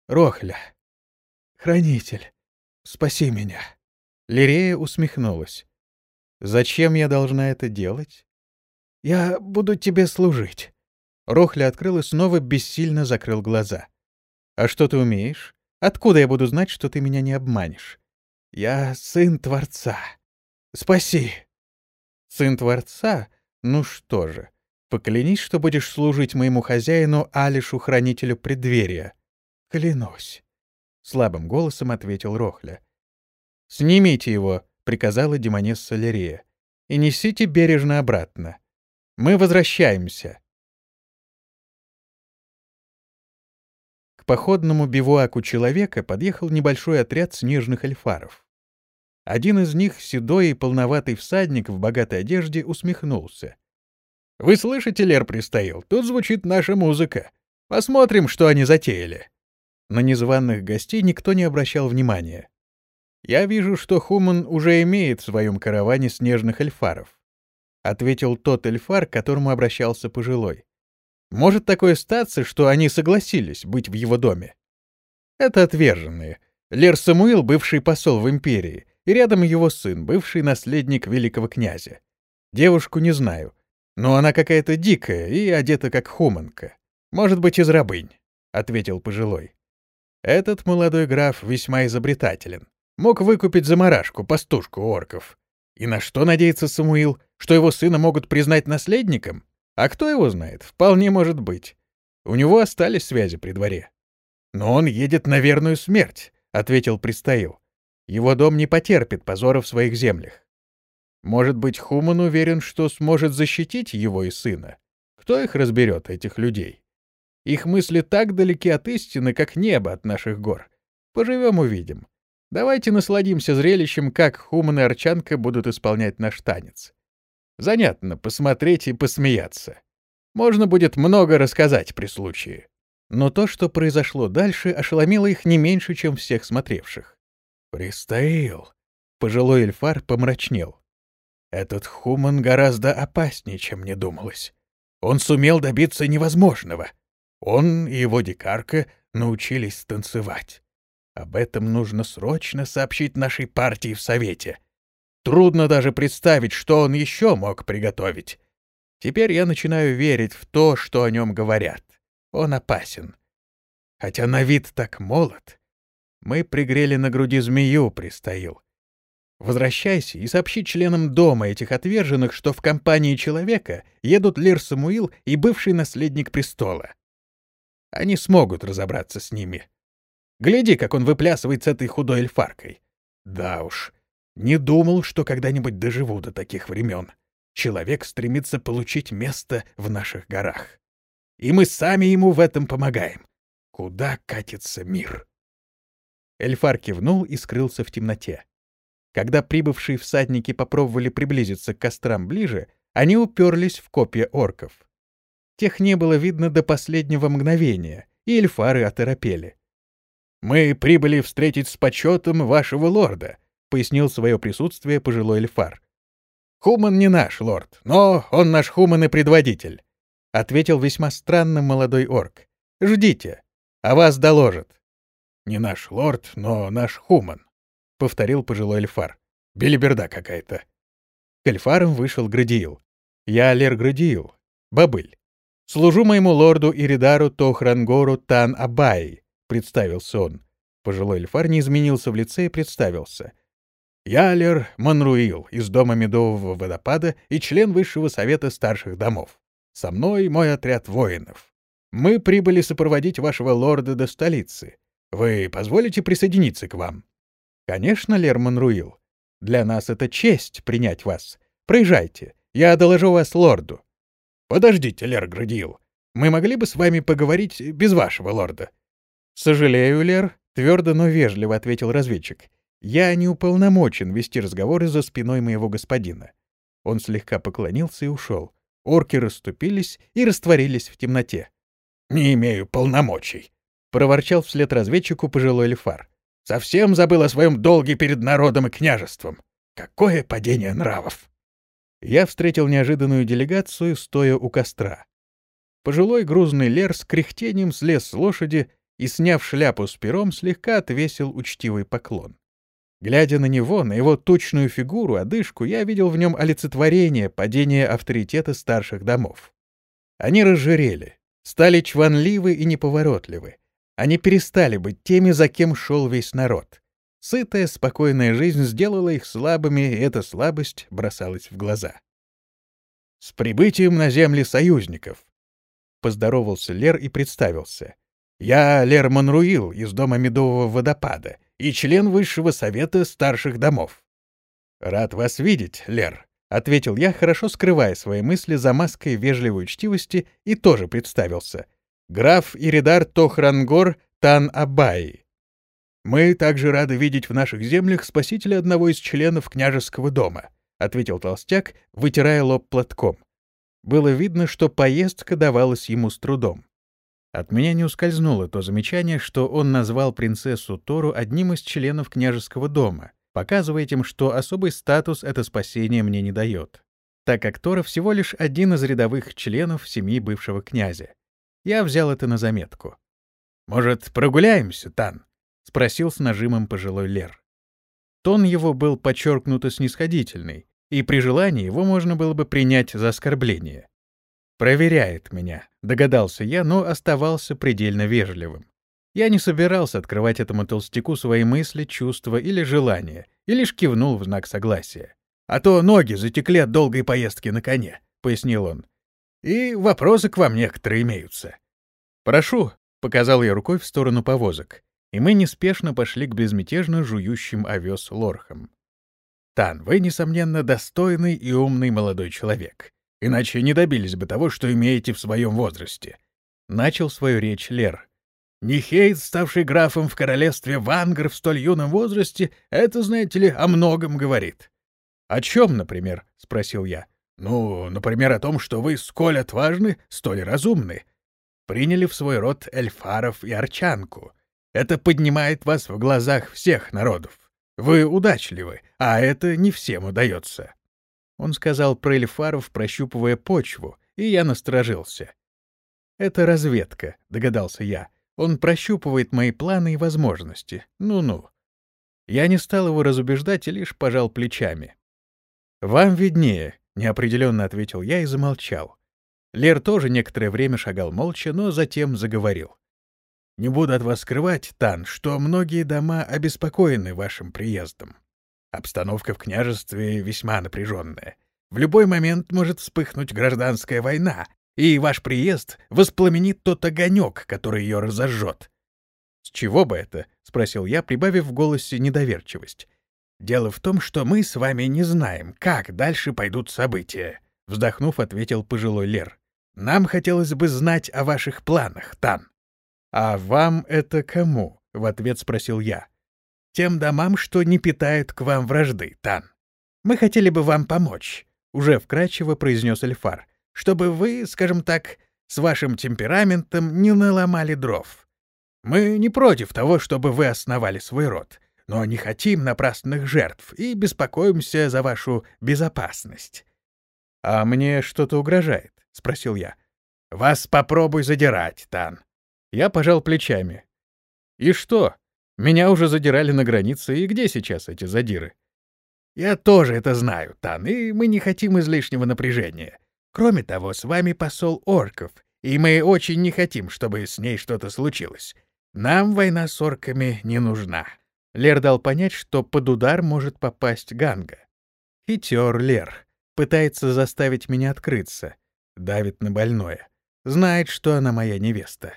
Рохля. Хранитель. Спаси меня». Лирея усмехнулась. «Зачем я должна это делать?» «Я буду тебе служить». Рохля открыл и снова бессильно закрыл глаза. «А что ты умеешь? Откуда я буду знать, что ты меня не обманешь?» Я сын Творца. Спаси!» «Сын Творца? Ну что же, поклянись, что будешь служить моему хозяину Алишу, хранителю преддверия». «Клянусь», — слабым голосом ответил Рохля. «Снимите его», — приказала демонесса Лерия, — «и несите бережно обратно. Мы возвращаемся». К походному бивуаку человека подъехал небольшой отряд снежных эльфаров. Один из них, седой и полноватый всадник в богатой одежде, усмехнулся. «Вы слышите, Лер пристоял? Тут звучит наша музыка. Посмотрим, что они затеяли». На незваных гостей никто не обращал внимания. «Я вижу, что Хуман уже имеет в своем караване снежных эльфаров», — ответил тот эльфар, к которому обращался пожилой. «Может такое статься, что они согласились быть в его доме?» «Это отверженные. Лер Самуил — бывший посол в империи, и рядом его сын, бывший наследник великого князя. Девушку не знаю, но она какая-то дикая и одета как хуманка. Может быть, из рабынь, — ответил пожилой. Этот молодой граф весьма изобретателен. Мог выкупить заморашку, пастушку орков. И на что надеется Самуил? Что его сына могут признать наследником? А кто его знает? Вполне может быть. У него остались связи при дворе. Но он едет на верную смерть, — ответил Пристоил. Его дом не потерпит позора в своих землях. Может быть, Хуман уверен, что сможет защитить его и сына. Кто их разберет, этих людей? Их мысли так далеки от истины, как небо от наших гор. Поживем — увидим. Давайте насладимся зрелищем, как Хуман и Арчанка будут исполнять наш танец. Занятно посмотреть и посмеяться. Можно будет много рассказать при случае. Но то, что произошло дальше, ошеломило их не меньше, чем всех смотревших. «Пристоил!» — пожилой эльфар помрачнел. «Этот хуман гораздо опаснее, чем мне думалось. Он сумел добиться невозможного. Он и его дикарка научились танцевать. Об этом нужно срочно сообщить нашей партии в Совете. Трудно даже представить, что он еще мог приготовить. Теперь я начинаю верить в то, что о нем говорят. Он опасен. Хотя на вид так молод, мы пригрели на груди змею, пристоил. Возвращайся и сообщи членам дома этих отверженных, что в компании человека едут Лир Самуил и бывший наследник престола. Они смогут разобраться с ними. Гляди, как он выплясывает с этой худой эльфаркой. Да уж, не думал, что когда-нибудь доживу до таких времен. Человек стремится получить место в наших горах. И мы сами ему в этом помогаем. Куда катится мир? Эльфар кивнул и скрылся в темноте. Когда прибывшие всадники попробовали приблизиться к кострам ближе, они уперлись в копья орков. Тех не было видно до последнего мгновения, и эльфары оторопели. «Мы прибыли встретить с почетом вашего лорда», — пояснил свое присутствие пожилой эльфар. «Хуман не наш лорд, но он наш хуман и предводитель», — ответил весьма странно молодой орк. «Ждите, а вас доложат». «Не наш лорд, но наш хуман», — повторил пожилой эльфар. «Белиберда какая-то». К эльфарам вышел Градиил. «Я Лер Градиил, бабыль. Служу моему лорду Иридару Тохрангору Тан Абай», — представился он. Пожилой эльфар не изменился в лице и представился. «Я Лер Манруил из Дома Медового водопада и член Высшего совета старших домов. Со мной мой отряд воинов. Мы прибыли сопроводить вашего лорда до столицы. Вы позволите присоединиться к вам? Конечно, Лерман Руил. Для нас это честь принять вас. Проезжайте. Я доложу вас лорду. Подождите, Лер Градил. Мы могли бы с вами поговорить без вашего лорда. Сожалею, Лер, твердо, но вежливо ответил разведчик. Я не уполномочен вести разговоры за спиной моего господина. Он слегка поклонился и ушел. Орки расступились и растворились в темноте. «Не имею полномочий», — проворчал вслед разведчику пожилой Лефар. «Совсем забыл о своем долге перед народом и княжеством. Какое падение нравов!» Я встретил неожиданную делегацию, стоя у костра. Пожилой грузный Лер с кряхтением слез с лошади и, сняв шляпу с пером, слегка отвесил учтивый поклон. Глядя на него, на его тучную фигуру, одышку, я видел в нем олицетворение падения авторитета старших домов. Они разжирели, стали чванливы и неповоротливы, они перестали быть теми, за кем шел весь народ. Сытая, спокойная жизнь сделала их слабыми, и эта слабость бросалась в глаза. «С прибытием на земли союзников!» Поздоровался Лер и представился. Я Лер Монруил из дома Медового водопада и член Высшего совета старших домов. Рад вас видеть, Лер, — ответил я, хорошо скрывая свои мысли за маской вежливой учтивости, и тоже представился. Граф Иридар Тохрангор Тан Абай. Мы также рады видеть в наших землях спасителя одного из членов княжеского дома, — ответил толстяк, вытирая лоб платком. Было видно, что поездка давалась ему с трудом. От меня не ускользнуло то замечание, что он назвал принцессу Тору одним из членов княжеского дома, показывая тем, что особый статус это спасение мне не дает, так как Тора всего лишь один из рядовых членов семьи бывшего князя. Я взял это на заметку. «Может, прогуляемся, Тан?» — спросил с нажимом пожилой Лер. Тон его был подчеркнуто снисходительный, и при желании его можно было бы принять за оскорбление. «Проверяет меня», — догадался я, но оставался предельно вежливым. Я не собирался открывать этому толстяку свои мысли, чувства или желания, и лишь кивнул в знак согласия. «А то ноги затекли от долгой поездки на коне», — пояснил он. «И вопросы к вам некоторые имеются». «Прошу», — показал я рукой в сторону повозок, и мы неспешно пошли к безмятежно жующим овес лорхам. «Тан, вы, несомненно, достойный и умный молодой человек иначе не добились бы того, что имеете в своем возрасте. Начал свою речь Лер. Нихейт, ставший графом в королевстве Вангар в столь юном возрасте, это, знаете ли, о многом говорит. — О чем, например? — спросил я. — Ну, например, о том, что вы сколь отважны, столь разумны. Приняли в свой род эльфаров и арчанку. Это поднимает вас в глазах всех народов. Вы удачливы, а это не всем удается. Он сказал про эльфаров, прощупывая почву, и я насторожился. «Это разведка», — догадался я. «Он прощупывает мои планы и возможности. Ну-ну». Я не стал его разубеждать и лишь пожал плечами. «Вам виднее», — неопределенно ответил я и замолчал. Лер тоже некоторое время шагал молча, но затем заговорил. «Не буду от вас скрывать, Тан, что многие дома обеспокоены вашим приездом. Обстановка в княжестве весьма напряженная. В любой момент может вспыхнуть гражданская война, и ваш приезд воспламенит тот огонек, который ее разожжет. — С чего бы это? — спросил я, прибавив в голосе недоверчивость. — Дело в том, что мы с вами не знаем, как дальше пойдут события, — вздохнув, ответил пожилой Лер. — Нам хотелось бы знать о ваших планах, Тан. — А вам это кому? — в ответ спросил я тем домам, что не питают к вам вражды, Тан. Мы хотели бы вам помочь, — уже вкрадчиво произнес Эльфар, — чтобы вы, скажем так, с вашим темпераментом не наломали дров. Мы не против того, чтобы вы основали свой род, но не хотим напрасных жертв и беспокоимся за вашу безопасность. — А мне что-то угрожает? — спросил я. — Вас попробуй задирать, Тан. Я пожал плечами. — И что? Меня уже задирали на границе, и где сейчас эти задиры? Я тоже это знаю, Тан, и мы не хотим излишнего напряжения. Кроме того, с вами посол орков, и мы очень не хотим, чтобы с ней что-то случилось. Нам война с орками не нужна. Лер дал понять, что под удар может попасть Ганга. Хитер Лер. Пытается заставить меня открыться. Давит на больное. Знает, что она моя невеста.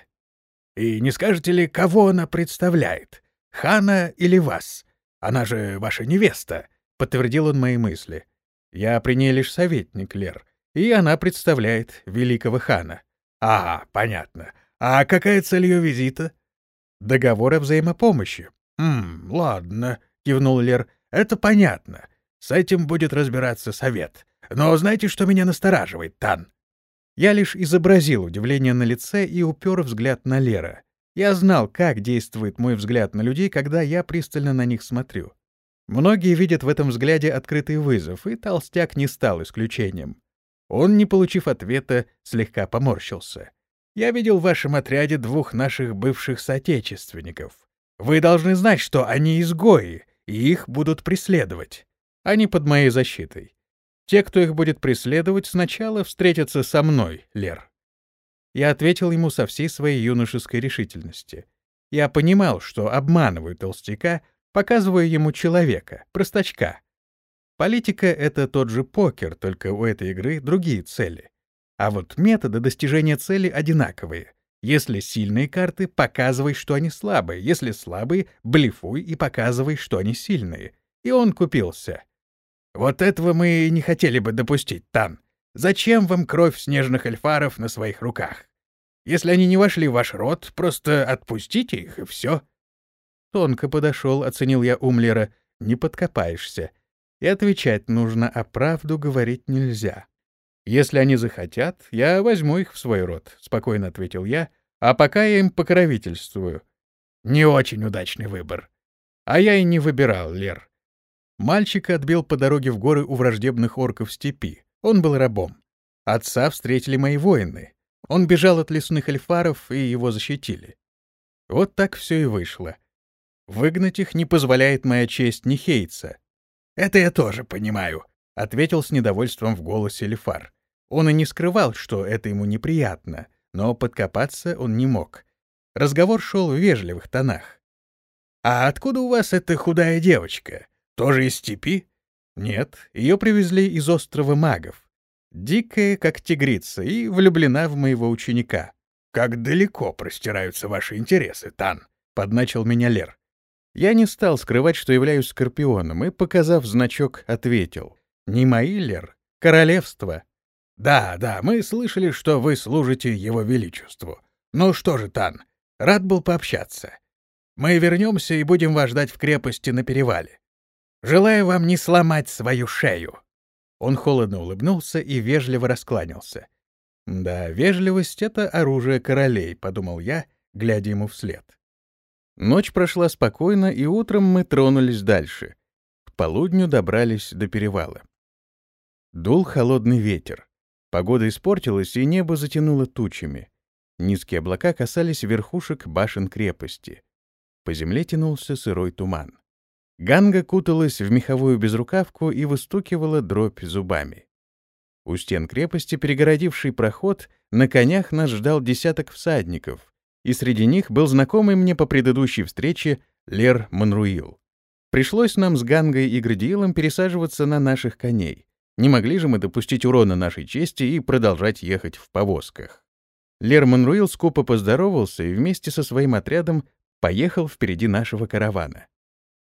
И не скажете ли, кого она представляет? Хана или вас? Она же ваша невеста», — подтвердил он мои мысли. «Я при ней лишь советник, Лер, и она представляет великого хана». «А, понятно. А какая цель ее визита?» «Договор о взаимопомощи». «Хм, ладно», — кивнул Лер. «Это понятно. С этим будет разбираться совет. Но знаете, что меня настораживает, Тан?» Я лишь изобразил удивление на лице и упер взгляд на Лера. Я знал, как действует мой взгляд на людей, когда я пристально на них смотрю. Многие видят в этом взгляде открытый вызов, и толстяк не стал исключением. Он, не получив ответа, слегка поморщился. «Я видел в вашем отряде двух наших бывших соотечественников. Вы должны знать, что они изгои, и их будут преследовать. Они под моей защитой. Те, кто их будет преследовать, сначала встретятся со мной, Лер. Я ответил ему со всей своей юношеской решительности. Я понимал, что обманываю толстяка, показывая ему человека, простачка. Политика — это тот же покер, только у этой игры другие цели. А вот методы достижения цели одинаковые. Если сильные карты, показывай, что они слабые. Если слабые, блефуй и показывай, что они сильные. И он купился. Вот этого мы не хотели бы допустить, Тан. Зачем вам кровь снежных эльфаров на своих руках? Если они не вошли в ваш род, просто отпустите их, и все. Тонко подошел, оценил я Умлера. Не подкопаешься. И отвечать нужно, а правду говорить нельзя. Если они захотят, я возьму их в свой род, — спокойно ответил я, — а пока я им покровительствую. Не очень удачный выбор. А я и не выбирал, Лер. Мальчика отбил по дороге в горы у враждебных орков степи. Он был рабом. Отца встретили мои воины. Он бежал от лесных эльфаров, и его защитили. Вот так все и вышло. Выгнать их не позволяет моя честь Нихейца. «Это я тоже понимаю», — ответил с недовольством в голосе Эльфар. Он и не скрывал, что это ему неприятно, но подкопаться он не мог. Разговор шел в вежливых тонах. «А откуда у вас эта худая девочка? Тоже из степи?» «Нет, ее привезли из острова магов. Дикая, как тигрица, и влюблена в моего ученика». «Как далеко простираются ваши интересы, Тан?» — подначил меня Лер. Я не стал скрывать, что являюсь скорпионом, и, показав значок, ответил. «Не Маиллер, королевство». «Да, да, мы слышали, что вы служите его величеству. Ну что же, Тан, рад был пообщаться. Мы вернемся и будем вас ждать в крепости на перевале. Желаю вам не сломать свою шею». Он холодно улыбнулся и вежливо раскланялся. «Да, вежливость — это оружие королей», — подумал я, глядя ему вслед. Ночь прошла спокойно, и утром мы тронулись дальше. К полудню добрались до перевала. Дул холодный ветер. Погода испортилась, и небо затянуло тучами. Низкие облака касались верхушек башен крепости. По земле тянулся сырой туман. Ганга куталась в меховую безрукавку и выстукивала дробь зубами. У стен крепости, перегородивший проход, на конях нас ждал десяток всадников, и среди них был знакомый мне по предыдущей встрече Лер Монруил. Пришлось нам с Гангой и Градиилом пересаживаться на наших коней. Не могли же мы допустить урона нашей чести и продолжать ехать в повозках. Лер Монруил скупо поздоровался и вместе со своим отрядом поехал впереди нашего каравана.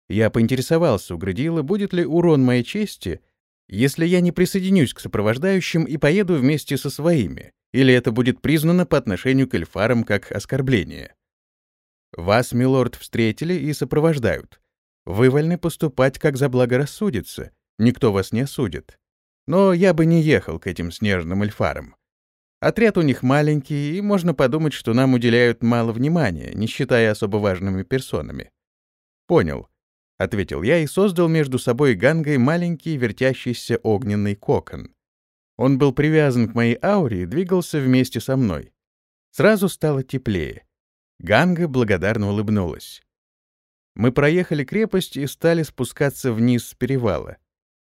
Я поинтересовался у Градиила, будет ли урон моей чести, если я не присоединюсь к сопровождающим и поеду вместе со своими, или это будет признано по отношению к эльфарам как оскорбление. Вас, милорд, встретили и сопровождают. Вы вольны поступать, как заблагорассудится, никто вас не осудит. Но я бы не ехал к этим снежным эльфарам. Отряд у них маленький, и можно подумать, что нам уделяют мало внимания, не считая особо важными персонами. Понял, — ответил я и создал между собой и Гангой маленький вертящийся огненный кокон. Он был привязан к моей ауре и двигался вместе со мной. Сразу стало теплее. Ганга благодарно улыбнулась. Мы проехали крепость и стали спускаться вниз с перевала.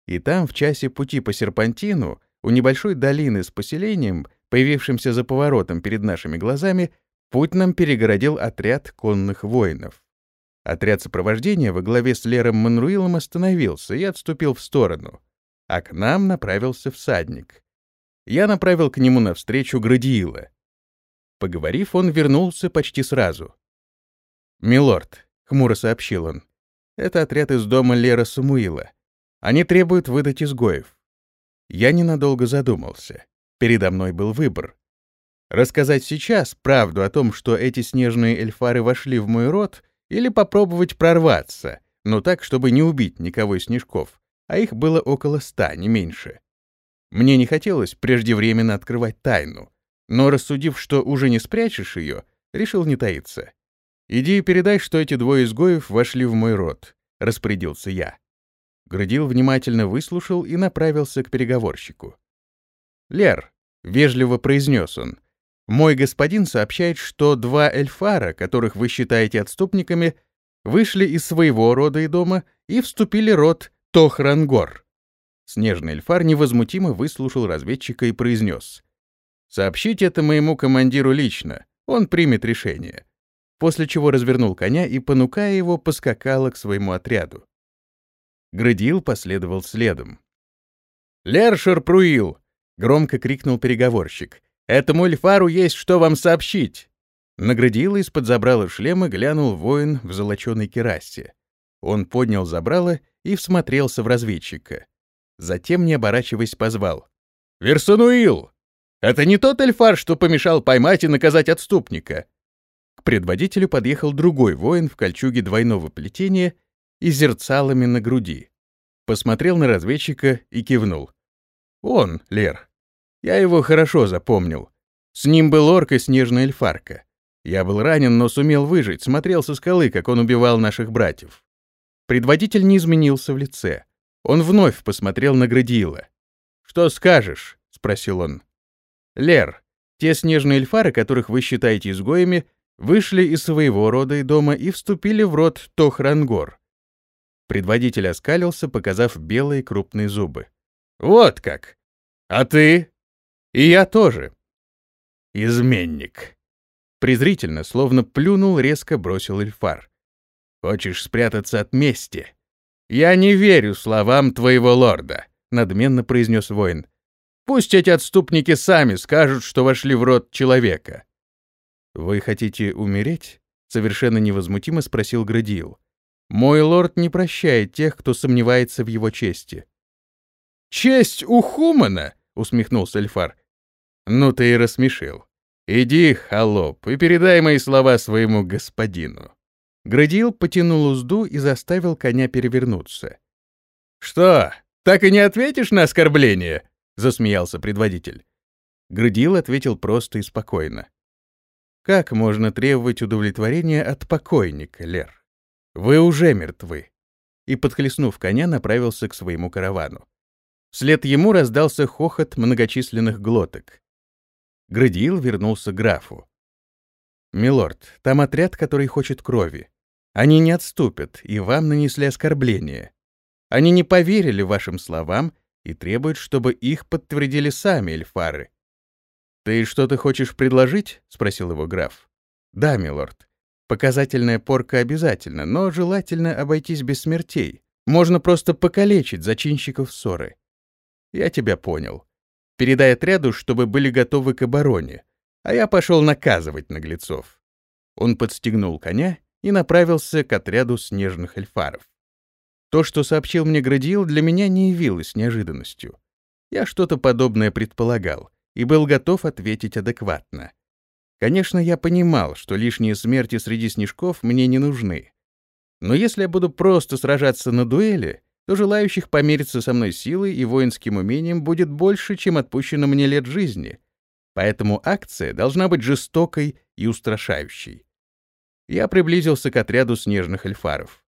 И там, в часе пути по серпантину, у небольшой долины с поселением, появившимся за поворотом перед нашими глазами, путь нам перегородил отряд конных воинов. Отряд сопровождения во главе с Лером Манруилом остановился и отступил в сторону а к нам направился всадник. Я направил к нему навстречу Градиила. Поговорив, он вернулся почти сразу. «Милорд», — хмуро сообщил он, — «это отряд из дома Лера Самуила. Они требуют выдать изгоев». Я ненадолго задумался. Передо мной был выбор. Рассказать сейчас правду о том, что эти снежные эльфары вошли в мой род, или попробовать прорваться, но так, чтобы не убить никого из снежков, а их было около ста, не меньше. Мне не хотелось преждевременно открывать тайну, но, рассудив, что уже не спрячешь ее, решил не таиться. «Иди и передай, что эти двое изгоев вошли в мой род», — распорядился я. Градил внимательно выслушал и направился к переговорщику. «Лер», — вежливо произнес он, — «мой господин сообщает, что два эльфара, которых вы считаете отступниками, вышли из своего рода и дома и вступили род Тохрангор. Снежный эльфар невозмутимо выслушал разведчика и произнес. «Сообщите это моему командиру лично, он примет решение». После чего развернул коня и, понукая его, поскакала к своему отряду. Градил последовал следом. «Лершер Пруил!» — громко крикнул переговорщик. «Этому эльфару есть что вам сообщить!» На градиила из-под забрала шлема глянул воин в золоченой керасе. Он поднял забрало и всмотрелся в разведчика. Затем, не оборачиваясь, позвал. «Версонуил! Это не тот эльфар, что помешал поймать и наказать отступника!» К предводителю подъехал другой воин в кольчуге двойного плетения и зерцалами на груди. Посмотрел на разведчика и кивнул. «Он, Лер. Я его хорошо запомнил. С ним был орк и снежная эльфарка. Я был ранен, но сумел выжить, смотрел со скалы, как он убивал наших братьев. Предводитель не изменился в лице. Он вновь посмотрел на Градиила. «Что скажешь?» — спросил он. «Лер, те снежные эльфары, которых вы считаете изгоями, вышли из своего рода и дома и вступили в род Тохрангор». Предводитель оскалился, показав белые крупные зубы. «Вот как! А ты?» «И я тоже». «Изменник». Презрительно, словно плюнул, резко бросил Эльфар. Хочешь спрятаться от мести? Я не верю словам твоего лорда, надменно произнес воин. Пусть эти отступники сами скажут, что вошли в род человека. Вы хотите умереть? совершенно невозмутимо спросил Градиил. Мой лорд не прощает тех, кто сомневается в его чести. Честь у Хумана, усмехнулся Эльфар. Ну ты и рассмешил. Иди, холоп, и передай мои слова своему господину. Градил потянул узду и заставил коня перевернуться. «Что, так и не ответишь на оскорбление?» — засмеялся предводитель. Градил ответил просто и спокойно. «Как можно требовать удовлетворения от покойника, Лер? Вы уже мертвы». И, подхлестнув коня, направился к своему каравану. Вслед ему раздался хохот многочисленных глоток. Градиил вернулся к графу. «Милорд, там отряд, который хочет крови. Они не отступят, и вам нанесли оскорбление. Они не поверили вашим словам и требуют, чтобы их подтвердили сами эльфары. «Ты что-то хочешь предложить?» — спросил его граф. «Да, милорд. Показательная порка обязательно, но желательно обойтись без смертей. Можно просто покалечить зачинщиков ссоры. Я тебя понял. Передай отряду, чтобы были готовы к обороне, а я пошел наказывать наглецов». Он подстегнул коня и направился к отряду снежных эльфаров. То, что сообщил мне Градиил, для меня не явилось неожиданностью. Я что-то подобное предполагал и был готов ответить адекватно. Конечно, я понимал, что лишние смерти среди снежков мне не нужны. Но если я буду просто сражаться на дуэли, то желающих помериться со мной силой и воинским умением будет больше, чем отпущено мне лет жизни. Поэтому акция должна быть жестокой и устрашающей я приблизился к отряду снежных эльфаров.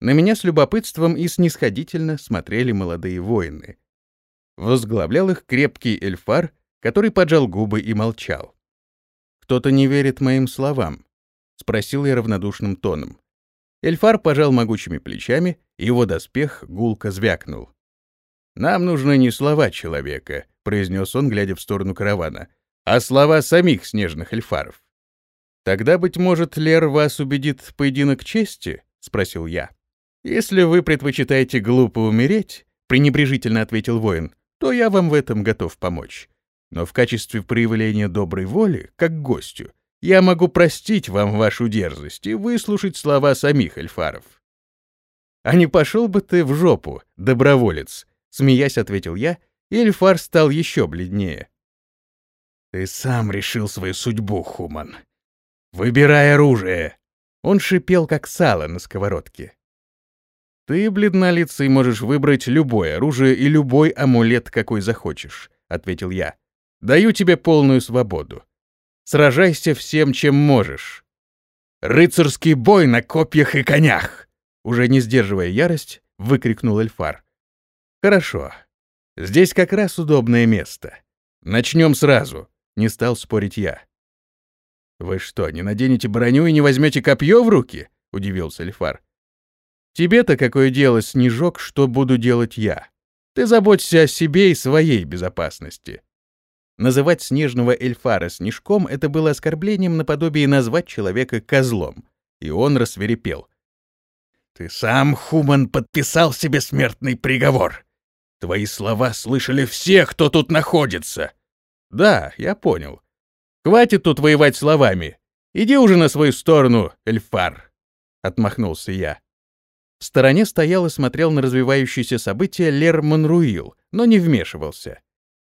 На меня с любопытством и снисходительно смотрели молодые воины. Возглавлял их крепкий эльфар, который поджал губы и молчал. «Кто-то не верит моим словам?» — спросил я равнодушным тоном. Эльфар пожал могучими плечами, его доспех гулко звякнул. «Нам нужны не слова человека», — произнес он, глядя в сторону каравана, «а слова самих снежных эльфаров. «Тогда, быть может, Лер вас убедит поединок чести?» — спросил я. «Если вы предпочитаете глупо умереть», — пренебрежительно ответил воин, «то я вам в этом готов помочь. Но в качестве проявления доброй воли, как гостю, я могу простить вам вашу дерзость и выслушать слова самих эльфаров». «А не пошел бы ты в жопу, доброволец», — смеясь ответил я, и эльфар стал еще бледнее. «Ты сам решил свою судьбу, Хуман», «Выбирай оружие!» Он шипел, как сало на сковородке. «Ты, бледнолицый, можешь выбрать любое оружие и любой амулет, какой захочешь», — ответил я. «Даю тебе полную свободу. Сражайся всем, чем можешь». «Рыцарский бой на копьях и конях!» Уже не сдерживая ярость, выкрикнул Эльфар. «Хорошо. Здесь как раз удобное место. Начнем сразу», — не стал спорить я. «Вы что, не наденете броню и не возьмете копье в руки?» — удивился Эльфар. «Тебе-то какое дело, Снежок, что буду делать я? Ты заботься о себе и своей безопасности». Называть снежного эльфара снежком — это было оскорблением наподобие назвать человека козлом, и он рассверепел. «Ты сам, Хуман, подписал себе смертный приговор. Твои слова слышали все, кто тут находится». «Да, я понял. Хватит тут воевать словами. «Иди уже на свою сторону, Эльфар!» — отмахнулся я. В стороне стоял и смотрел на развивающиеся события Лер Монруил, но не вмешивался.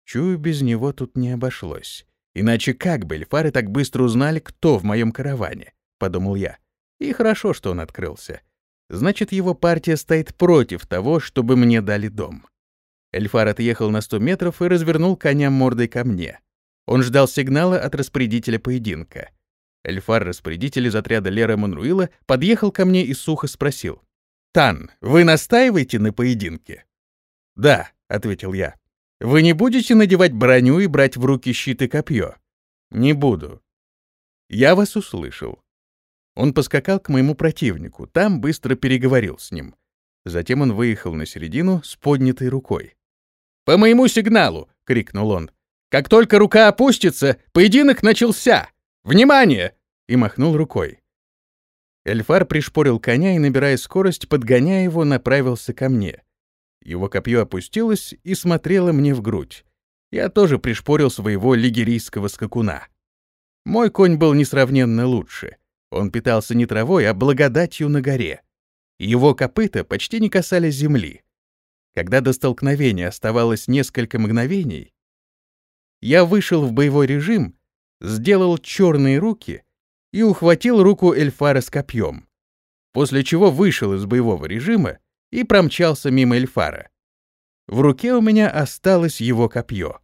Чую, без него тут не обошлось. Иначе как бы эльфары так быстро узнали, кто в моем караване? — подумал я. И хорошо, что он открылся. Значит, его партия стоит против того, чтобы мне дали дом. Эльфар отъехал на сто метров и развернул коня мордой ко мне. Он ждал сигнала от распорядителя поединка. Эльфар-распорядитель из отряда Лера Монруила подъехал ко мне и сухо спросил. «Тан, вы настаиваете на поединке?» «Да», — ответил я. «Вы не будете надевать броню и брать в руки щит и копье?» «Не буду». «Я вас услышал». Он поскакал к моему противнику, там быстро переговорил с ним. Затем он выехал на середину с поднятой рукой. «По моему сигналу!» — крикнул он. «Как только рука опустится, поединок начался! Внимание!» и махнул рукой. Эльфар пришпорил коня и, набирая скорость, подгоняя его, направился ко мне. Его копье опустилось и смотрело мне в грудь. Я тоже пришпорил своего лигерийского скакуна. Мой конь был несравненно лучше. Он питался не травой, а благодатью на горе. Его копыта почти не касались земли. Когда до столкновения оставалось несколько мгновений, я вышел в боевой режим, сделал черные руки и ухватил руку Эльфара с копьем, после чего вышел из боевого режима и промчался мимо Эльфара. В руке у меня осталось его копье.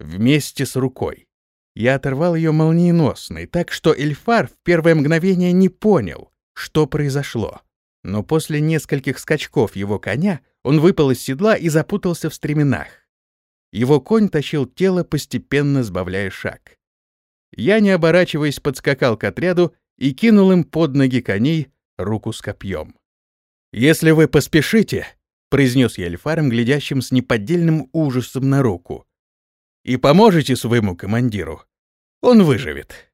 Вместе с рукой. Я оторвал ее молниеносной, так что Эльфар в первое мгновение не понял, что произошло. Но после нескольких скачков его коня он выпал из седла и запутался в стременах. Его конь тащил тело, постепенно сбавляя шаг. Я, не оборачиваясь, подскакал к отряду и кинул им под ноги коней руку с копьем. «Если вы поспешите», — произнес я эльфаром, глядящим с неподдельным ужасом на руку, — «и поможете своему командиру, он выживет».